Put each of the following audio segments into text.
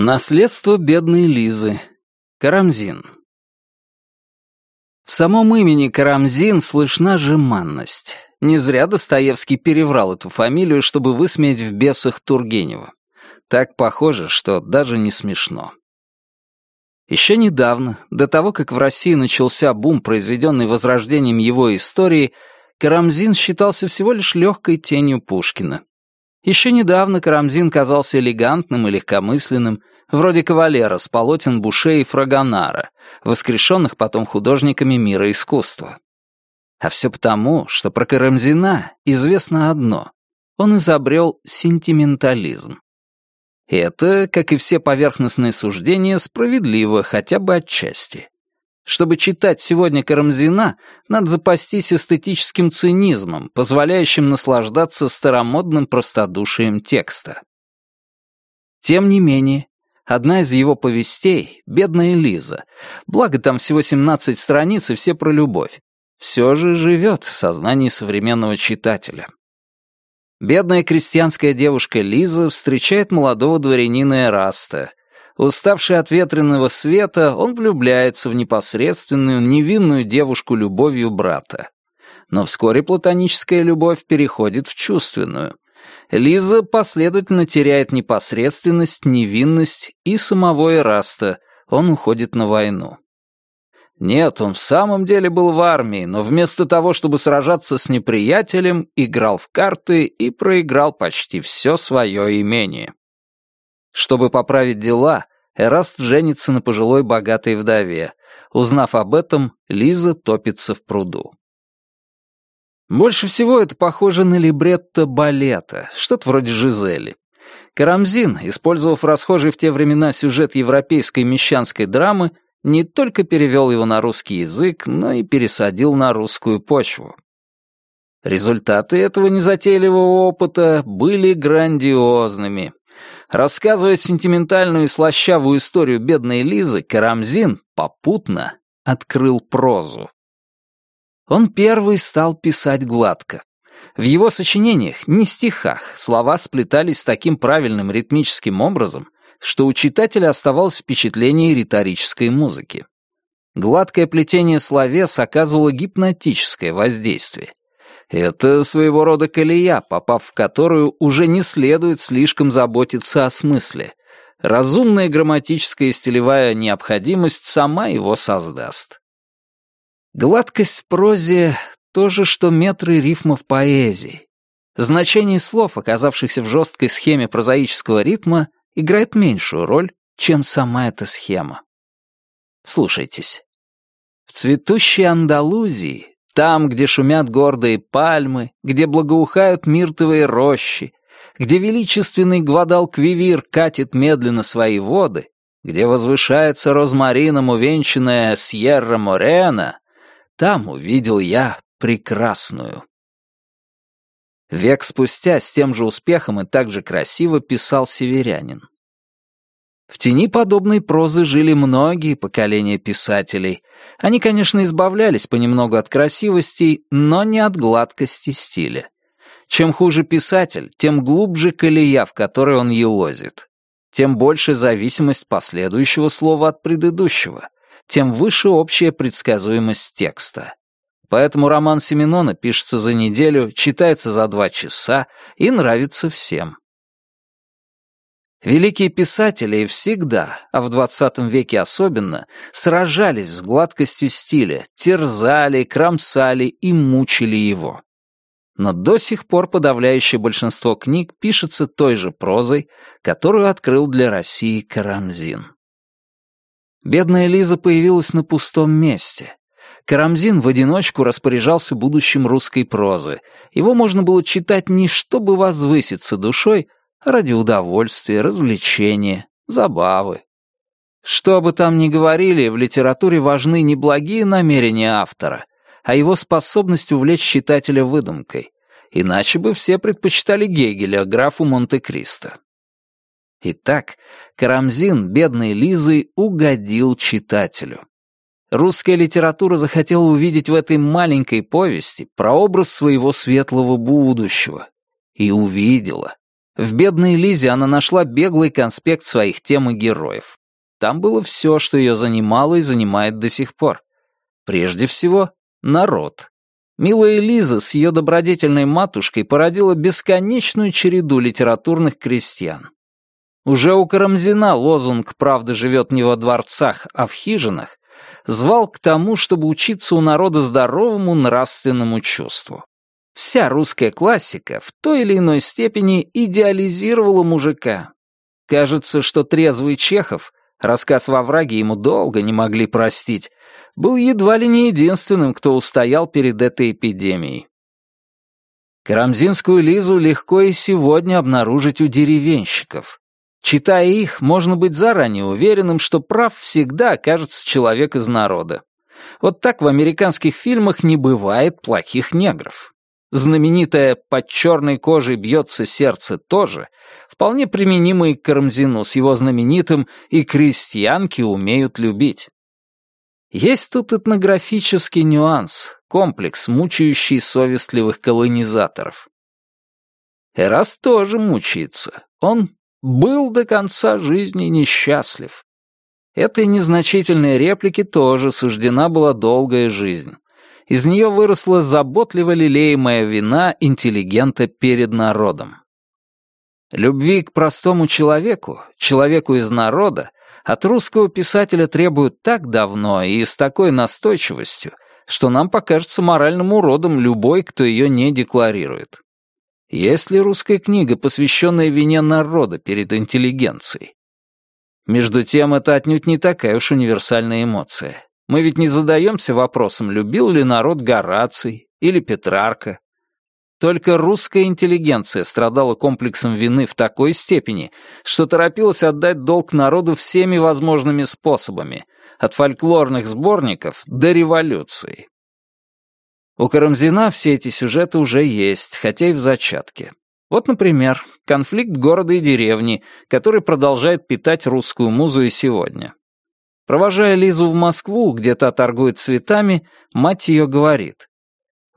Наследство бедной Лизы. Карамзин. В самом имени Карамзин слышна жеманность. Не зря Достоевский переврал эту фамилию, чтобы высмеять в бесах Тургенева. Так похоже, что даже не смешно. Еще недавно, до того, как в России начался бум, произведенный возрождением его истории, Карамзин считался всего лишь легкой тенью Пушкина. Еще недавно Карамзин казался элегантным и легкомысленным, вроде кавалера с полотен Буше и Фрагонара, воскрешенных потом художниками мира искусства. А все потому, что про Карамзина известно одно — он изобрел сентиментализм. Это, как и все поверхностные суждения, справедливо хотя бы отчасти. Чтобы читать сегодня Карамзина, надо запастись эстетическим цинизмом, позволяющим наслаждаться старомодным простодушием текста. Тем не менее, одна из его повестей, «Бедная Лиза», благо там всего 17 страниц и все про любовь, все же живет в сознании современного читателя. Бедная крестьянская девушка Лиза встречает молодого дворянина Эраста, Уставший от ветреного света, он влюбляется в непосредственную, невинную девушку любовью брата. Но вскоре платоническая любовь переходит в чувственную. Лиза последовательно теряет непосредственность, невинность и самого Эраста. Он уходит на войну. Нет, он в самом деле был в армии, но вместо того, чтобы сражаться с неприятелем, играл в карты и проиграл почти все свое имение. Чтобы поправить дела, Эраст женится на пожилой богатой вдове. Узнав об этом, Лиза топится в пруду. Больше всего это похоже на либретто балета, что-то вроде Жизели. Карамзин, использовав расхожий в те времена сюжет европейской мещанской драмы, не только перевел его на русский язык, но и пересадил на русскую почву. Результаты этого незатейливого опыта были грандиозными. Рассказывая сентиментальную и слащавую историю бедной Лизы, Карамзин попутно открыл прозу. Он первый стал писать гладко. В его сочинениях, не стихах, слова сплетались с таким правильным ритмическим образом, что у читателя оставалось впечатление риторической музыки. Гладкое плетение словес оказывало гипнотическое воздействие. Это своего рода колея, попав в которую уже не следует слишком заботиться о смысле. Разумная грамматическая и стилевая необходимость сама его создаст. Гладкость в прозе — то же, что метры рифмов поэзии. Значение слов, оказавшихся в жесткой схеме прозаического ритма, играет меньшую роль, чем сама эта схема. Слушайтесь. В цветущей Андалузии там, где шумят гордые пальмы, где благоухают миртовые рощи, где величественный Гвадалквивир катит медленно свои воды, где возвышается розмарином увенчанная Сьерра-Морена, там увидел я прекрасную. Век спустя с тем же успехом и так же красиво писал северянин. В тени подобной прозы жили многие поколения писателей. Они, конечно, избавлялись понемногу от красивостей, но не от гладкости стиля. Чем хуже писатель, тем глубже колея, в которой он елозит. Тем больше зависимость последующего слова от предыдущего, тем выше общая предсказуемость текста. Поэтому роман Семенона пишется за неделю, читается за два часа и нравится всем. Великие писатели всегда, а в XX веке особенно, сражались с гладкостью стиля, терзали, кромсали и мучили его. Но до сих пор подавляющее большинство книг пишется той же прозой, которую открыл для России Карамзин. Бедная Лиза появилась на пустом месте. Карамзин в одиночку распоряжался будущим русской прозы. Его можно было читать не чтобы возвыситься душой, ради удовольствия, развлечения, забавы. Что бы там ни говорили, в литературе важны не благие намерения автора, а его способность увлечь читателя выдумкой. Иначе бы все предпочитали Гегеля графу Монте-Кристо. Итак, Карамзин, бедной Лизой, угодил читателю. Русская литература захотела увидеть в этой маленькой повести прообраз своего светлого будущего. И увидела В «Бедной Лизе» она нашла беглый конспект своих тем и героев. Там было все, что ее занимало и занимает до сих пор. Прежде всего, народ. Милая Лиза с ее добродетельной матушкой породила бесконечную череду литературных крестьян. Уже у Карамзина лозунг «Правда живет не во дворцах, а в хижинах» звал к тому, чтобы учиться у народа здоровому нравственному чувству. Вся русская классика в той или иной степени идеализировала мужика. Кажется, что трезвый Чехов, рассказ во враге ему долго не могли простить, был едва ли не единственным, кто устоял перед этой эпидемией. Карамзинскую Лизу легко и сегодня обнаружить у деревенщиков. Читая их, можно быть заранее уверенным, что прав всегда окажется человек из народа. Вот так в американских фильмах не бывает плохих негров. Знаменитое «под черной кожей бьется сердце» тоже вполне применимо и к Карамзину с его знаменитым «и крестьянки умеют любить». Есть тут этнографический нюанс, комплекс, мучающий совестливых колонизаторов. Эрас тоже мучается. Он был до конца жизни несчастлив. Этой незначительной реплике тоже суждена была долгая жизнь. Из нее выросла заботливо лелеемая вина интеллигента перед народом. Любви к простому человеку, человеку из народа, от русского писателя требуют так давно и с такой настойчивостью, что нам покажется моральным уродом любой, кто ее не декларирует. Есть ли русская книга, посвященная вине народа перед интеллигенцией? Между тем, это отнюдь не такая уж универсальная эмоция. Мы ведь не задаемся вопросом, любил ли народ Гораций или Петрарка. Только русская интеллигенция страдала комплексом вины в такой степени, что торопилась отдать долг народу всеми возможными способами, от фольклорных сборников до революции. У Карамзина все эти сюжеты уже есть, хотя и в зачатке. Вот, например, конфликт города и деревни, который продолжает питать русскую музу и сегодня. Провожая Лизу в Москву, где та торгует цветами, мать ее говорит.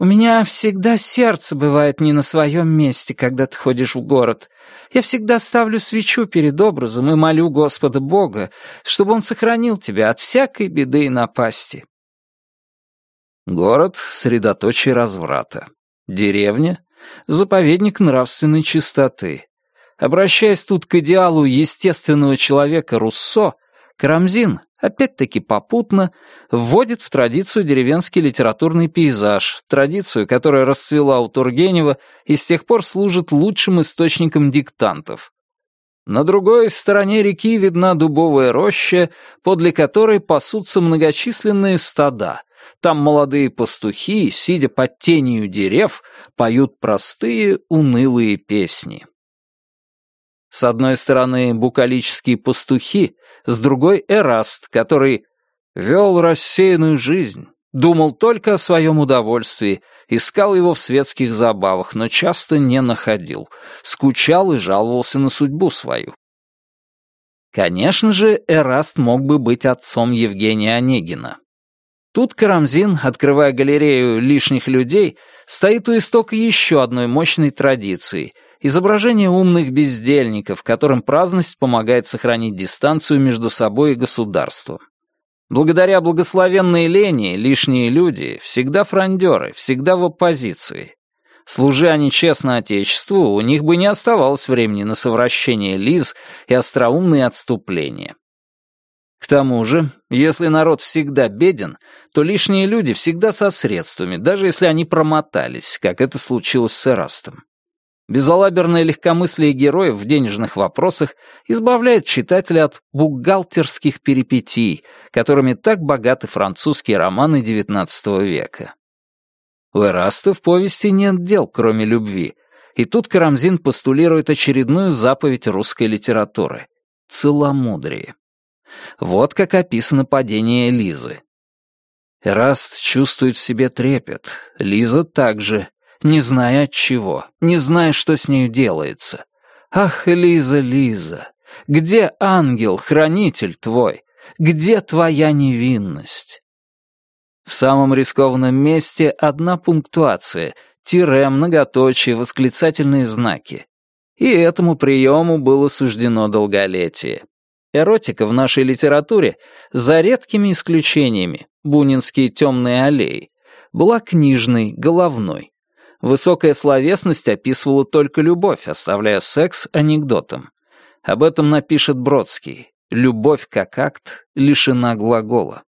«У меня всегда сердце бывает не на своем месте, когда ты ходишь в город. Я всегда ставлю свечу перед образом и молю Господа Бога, чтобы Он сохранил тебя от всякой беды и напасти. Город — средоточие разврата. Деревня — заповедник нравственной чистоты. Обращаясь тут к идеалу естественного человека Руссо, Карамзин, опять-таки попутно, вводит в традицию деревенский литературный пейзаж, традицию, которая расцвела у Тургенева и с тех пор служит лучшим источником диктантов. На другой стороне реки видна дубовая роща, подле которой пасутся многочисленные стада, там молодые пастухи, сидя под тенью дерев, поют простые, унылые песни. С одной стороны букалические пастухи, с другой — Эраст, который вел рассеянную жизнь, думал только о своем удовольствии, искал его в светских забавах, но часто не находил, скучал и жаловался на судьбу свою. Конечно же, Эраст мог бы быть отцом Евгения Онегина. Тут Карамзин, открывая галерею лишних людей, стоит у истока еще одной мощной традиции — изображение умных бездельников, которым праздность помогает сохранить дистанцию между собой и государством. Благодаря благословенной лени лишние люди всегда фрондеры, всегда в оппозиции. Служи они честно Отечеству, у них бы не оставалось времени на совращение лиз и остроумные отступления. К тому же, если народ всегда беден, то лишние люди всегда со средствами, даже если они промотались, как это случилось с Эрастом. Безалаберное легкомыслие героев в денежных вопросах избавляет читателя от бухгалтерских перипетий, которыми так богаты французские романы XIX века. У Эраста в повести нет дел, кроме любви, и тут Карамзин постулирует очередную заповедь русской литературы — целомудрие. Вот как описано падение Лизы. Эраст чувствует в себе трепет, Лиза также, не зная от чего, не зная, что с нею делается. Ах, Лиза, Лиза, где ангел, хранитель твой? Где твоя невинность? В самом рискованном месте одна пунктуация, тире, многоточие, восклицательные знаки. И этому приему было суждено долголетие. Эротика в нашей литературе, за редкими исключениями, бунинские темные аллеи, была книжной, головной. Высокая словесность описывала только любовь, оставляя секс анекдотом. Об этом напишет Бродский. Любовь как акт лишена глагола.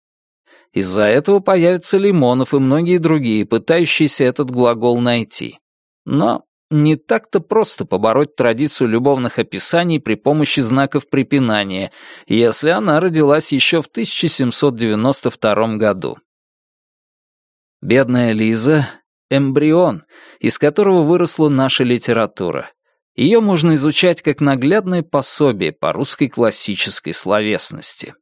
Из-за этого появятся Лимонов и многие другие, пытающиеся этот глагол найти. Но не так-то просто побороть традицию любовных описаний при помощи знаков препинания, если она родилась еще в 1792 году. Бедная Лиза — эмбрион, из которого выросла наша литература. Ее можно изучать как наглядное пособие по русской классической словесности.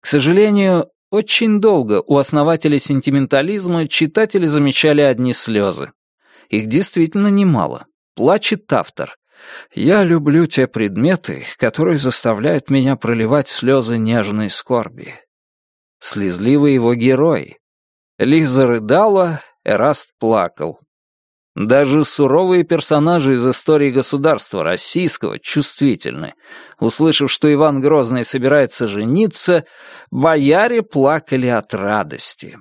К сожалению, очень долго у основателей сентиментализма читатели замечали одни слезы. Их действительно немало. Плачет автор. «Я люблю те предметы, которые заставляют меня проливать слезы нежной скорби». Слезливы его герои. Лиза рыдала, Эраст плакал. Даже суровые персонажи из истории государства российского чувствительны. Услышав, что Иван Грозный собирается жениться, бояре плакали от радости.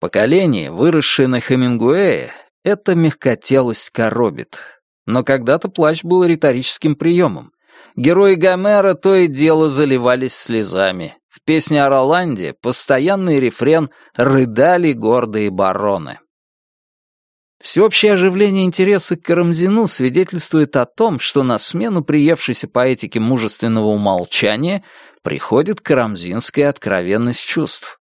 Поколение, выросшее на Хемингуэе, эта мягкотелость коробит. Но когда-то плач был риторическим приемом. Герои Гомера то и дело заливались слезами. В песне о Роланде постоянный рефрен «Рыдали гордые бароны». Всеобщее оживление интереса к Карамзину свидетельствует о том, что на смену приевшейся поэтике мужественного умолчания приходит карамзинская откровенность чувств.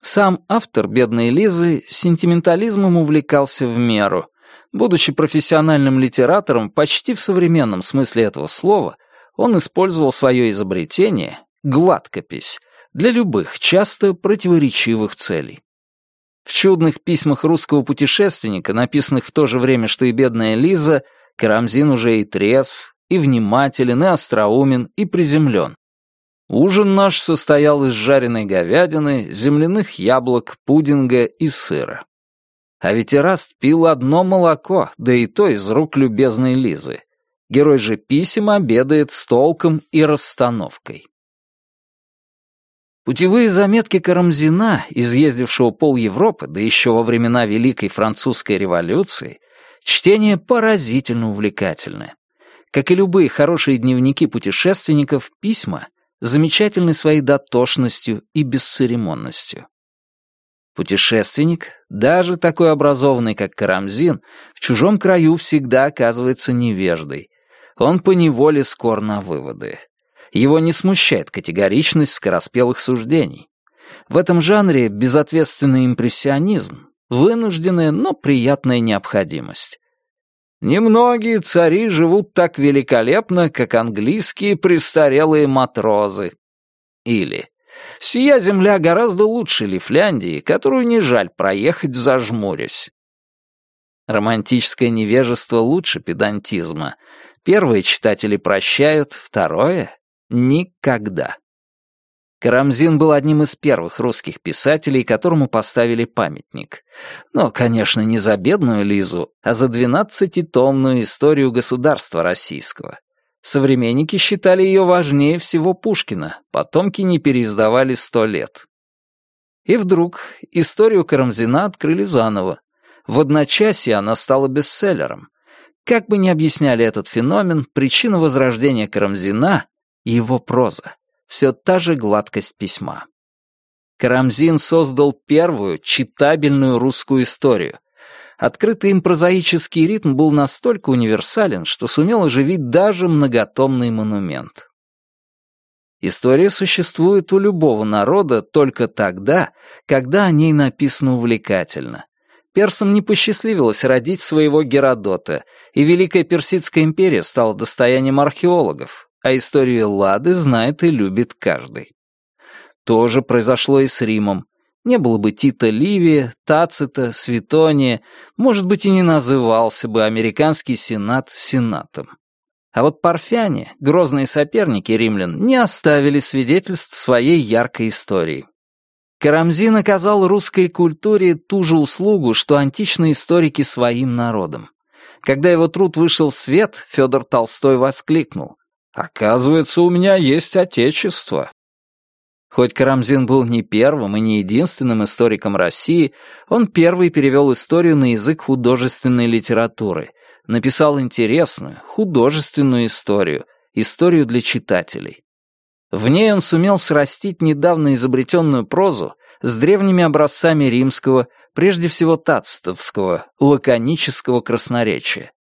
Сам автор «Бедной Лизы» сентиментализмом увлекался в меру. Будучи профессиональным литератором почти в современном смысле этого слова, он использовал свое изобретение, гладкопись, для любых, часто противоречивых целей. В чудных письмах русского путешественника, написанных в то же время, что и бедная Лиза, Карамзин уже и трезв, и внимателен, и остроумен, и приземлен. Ужин наш состоял из жареной говядины, земляных яблок, пудинга и сыра. А ведь Эраст пил одно молоко, да и то из рук любезной Лизы. Герой же писем обедает с толком и расстановкой. Путевые заметки Карамзина, изъездившего пол Европы, да еще во времена Великой Французской революции, чтение поразительно увлекательное. Как и любые хорошие дневники путешественников, письма замечательны своей дотошностью и бесцеремонностью. Путешественник, даже такой образованный, как Карамзин, в чужом краю всегда оказывается невеждой. Он поневоле скор на выводы. Его не смущает категоричность скороспелых суждений. В этом жанре безответственный импрессионизм, вынужденная, но приятная необходимость. Немногие цари живут так великолепно, как английские престарелые матрозы. Или «Сия земля гораздо лучше Лифляндии, которую не жаль проехать, зажмурясь». Романтическое невежество лучше педантизма. Первые читатели прощают, второе Никогда. Карамзин был одним из первых русских писателей, которому поставили памятник. Но, конечно, не за бедную Лизу, а за двенадцатитомную историю государства российского. Современники считали ее важнее всего Пушкина, потомки не переиздавали сто лет. И вдруг историю Карамзина открыли заново. В одночасье она стала бестселлером. Как бы ни объясняли этот феномен, причина возрождения Карамзина и его проза, все та же гладкость письма. Карамзин создал первую читабельную русскую историю. Открытый им прозаический ритм был настолько универсален, что сумел оживить даже многотомный монумент. История существует у любого народа только тогда, когда о ней написано увлекательно. Персам не посчастливилось родить своего Геродота, и Великая Персидская империя стала достоянием археологов, а историю Лады знает и любит каждый. То же произошло и с Римом. Не было бы Тита Ливия, Тацита, Светония, может быть, и не назывался бы американский сенат сенатом. А вот парфяне, грозные соперники римлян, не оставили свидетельств своей яркой истории. Карамзин оказал русской культуре ту же услугу, что античные историки своим народам. Когда его труд вышел в свет, Федор Толстой воскликнул. «Оказывается, у меня есть отечество». Хоть Карамзин был не первым и не единственным историком России, он первый перевел историю на язык художественной литературы, написал интересную, художественную историю, историю для читателей. В ней он сумел срастить недавно изобретенную прозу с древними образцами римского, прежде всего тацитовского, лаконического красноречия.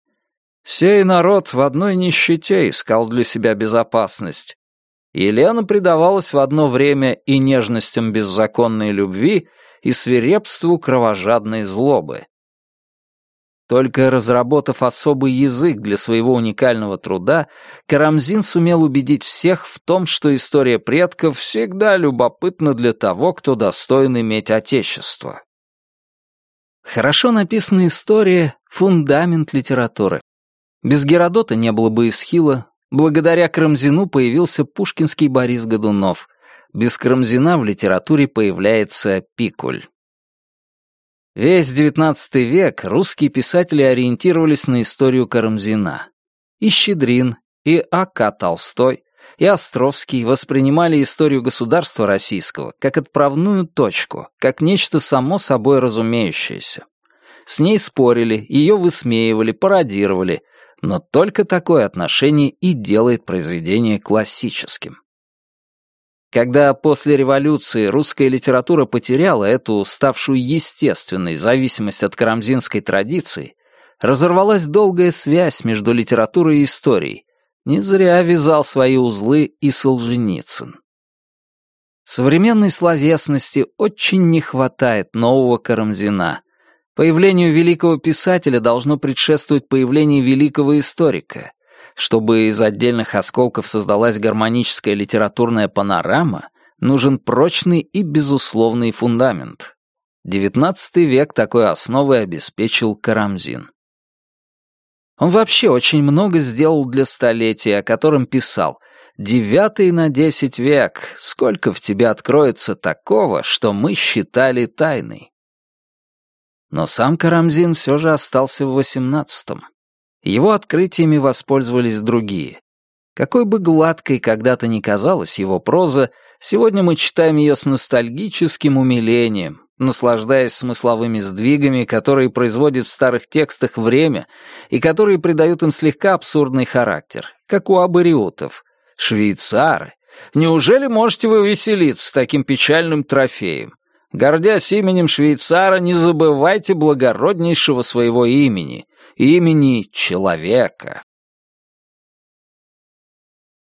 Сей народ в одной нищете искал для себя безопасность, Елена предавалась в одно время и нежностям беззаконной любви, и свирепству кровожадной злобы. Только разработав особый язык для своего уникального труда, Карамзин сумел убедить всех в том, что история предков всегда любопытна для того, кто достоин иметь отечество. Хорошо написанная история — фундамент литературы. Без Геродота не было бы Исхила, Благодаря Карамзину появился пушкинский Борис Годунов. Без Карамзина в литературе появляется Пикуль. Весь XIX век русские писатели ориентировались на историю Карамзина. И Щедрин, и А.К. Толстой, и Островский воспринимали историю государства российского как отправную точку, как нечто само собой разумеющееся. С ней спорили, ее высмеивали, пародировали — но только такое отношение и делает произведение классическим. Когда после революции русская литература потеряла эту ставшую естественной зависимость от карамзинской традиции, разорвалась долгая связь между литературой и историей. Не зря вязал свои узлы и Солженицын. Современной словесности очень не хватает нового Карамзина, Появлению великого писателя должно предшествовать появление великого историка. Чтобы из отдельных осколков создалась гармоническая литературная панорама, нужен прочный и безусловный фундамент. XIX век такой основой обеспечил Карамзин. Он вообще очень много сделал для столетия, о котором писал. «Девятый на десять век, сколько в тебе откроется такого, что мы считали тайной?» Но сам Карамзин все же остался в восемнадцатом. Его открытиями воспользовались другие. Какой бы гладкой когда-то ни казалась его проза, сегодня мы читаем ее с ностальгическим умилением, наслаждаясь смысловыми сдвигами, которые производит в старых текстах время и которые придают им слегка абсурдный характер, как у абориутов. Швейцары! Неужели можете вы веселиться таким печальным трофеем? Гордясь именем швейцара, не забывайте благороднейшего своего имени, имени человека.